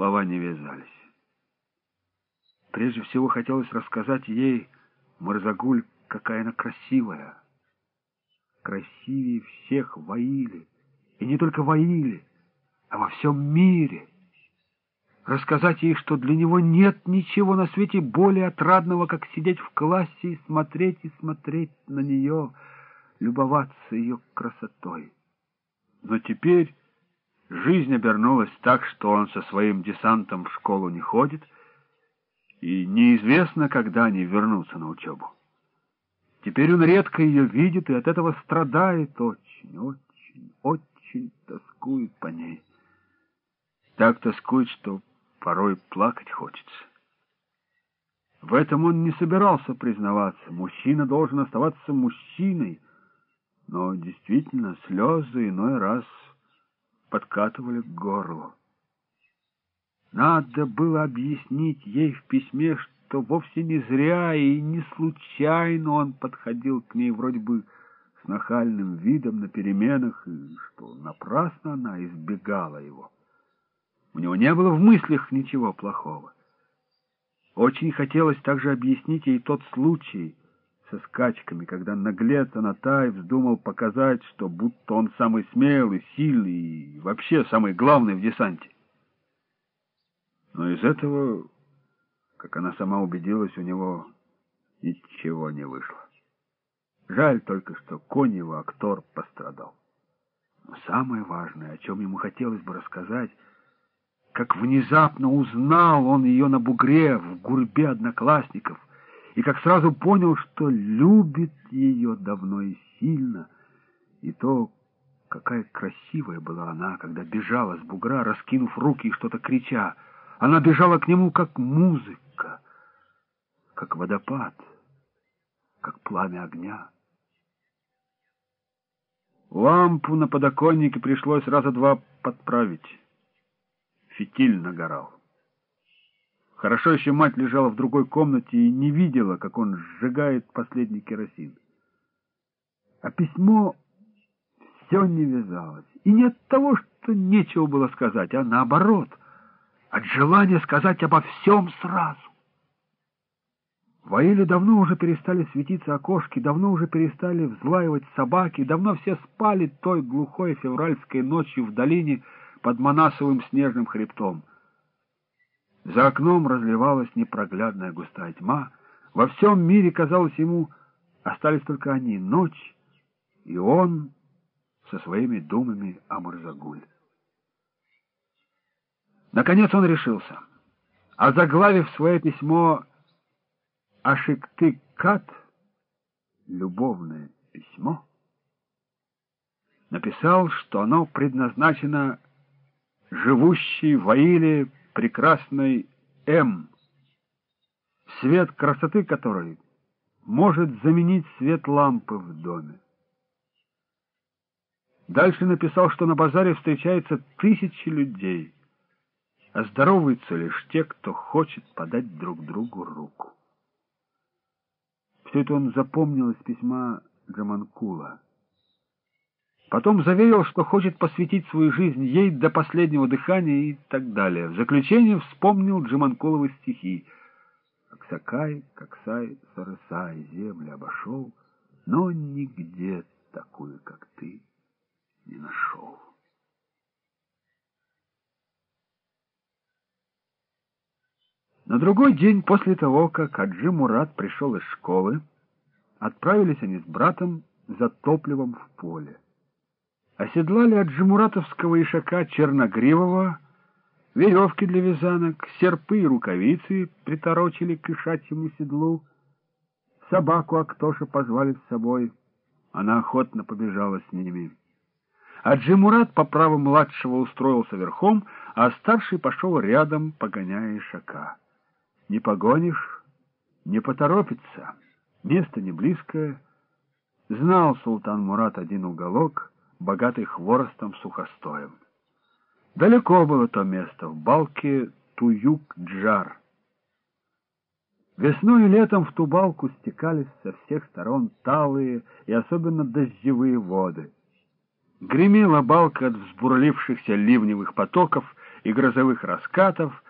слова не вязались. Прежде всего хотелось рассказать ей, Марзагуль, какая она красивая. Красивее всех воили, и не только воили, а во всем мире. Рассказать ей, что для него нет ничего на свете более отрадного, как сидеть в классе и смотреть и смотреть на нее, любоваться ее красотой. Но теперь жизнь обернулась так, что он со своим десантом в школу не ходит, и неизвестно, когда они вернутся на учебу. Теперь он редко ее видит и от этого страдает очень, очень, очень тоскует по ней. Так тоскует, что порой плакать хочется. В этом он не собирался признаваться. Мужчина должен оставаться мужчиной, но действительно слезы иной раз подкатывали к горлу. Надо было объяснить ей в письме, что вовсе не зря и не случайно он подходил к ней вроде бы с нахальным видом на переменах, и что напрасно она избегала его. У него не было в мыслях ничего плохого. Очень хотелось также объяснить ей тот случай со скачками, когда наглец Анатай вздумал показать, что будто он самый смелый, сильный и вообще самый главный в десанте. Но из этого, как она сама убедилась, у него ничего не вышло. Жаль только, что конь его, актор, пострадал. Но самое важное, о чем ему хотелось бы рассказать, как внезапно узнал он ее на бугре в гурбе одноклассников, и как сразу понял, что любит ее давно и сильно, и то, какая красивая была она, когда бежала с бугра, раскинув руки и что-то крича. Она бежала к нему, как музыка, как водопад, как пламя огня. Лампу на подоконнике пришлось раза два подправить фитиль нагорал. Хорошо еще мать лежала в другой комнате и не видела, как он сжигает последний керосин. А письмо все не вязалось. И не от того, что нечего было сказать, а наоборот, от желания сказать обо всем сразу. В Аиле давно уже перестали светиться окошки, давно уже перестали взлаивать собаки, давно все спали той глухой февральской ночью в долине, под Манасовым снежным хребтом. За окном разливалась непроглядная густая тьма. Во всем мире, казалось ему, остались только они — ночь и он со своими думами о Мурзагуль. Наконец он решился. А заглавив свое письмо «Ашикты-кат» — любовное письмо, написал, что оно предназначено живущий в Аиле прекрасной М, свет красоты которой может заменить свет лампы в доме. Дальше написал, что на базаре встречается тысячи людей, а здороваются лишь те, кто хочет подать друг другу руку. Все это он запомнил из письма Джаманкула. Потом заверил, что хочет посвятить свою жизнь ей до последнего дыхания и так далее. В заключение вспомнил Джиманкуловы стихи. «Аксакай, Коксай, Сарысай, земли обошел, но нигде такую, как ты, не нашел». На другой день после того, как Аджи Мурат пришел из школы, отправились они с братом за топливом в поле оседлали от джемуратовского ишака черногривого, веревки для вязанок, серпы и рукавицы приторочили к ишачьему седлу, собаку Актоша позвали с собой, она охотно побежала с ними. А Джимурат по праву младшего устроился верхом, а старший пошел рядом, погоняя ишака. Не погонишь, не поторопится, место не близкое. Знал султан Мурат один уголок — богатый хворостом сухостоем. Далеко было то место, в балке Туюк-Джар. Весной и летом в ту балку стекались со всех сторон талые и особенно дождевые воды. Гремела балка от взбурлившихся ливневых потоков, и грозовых раскатов,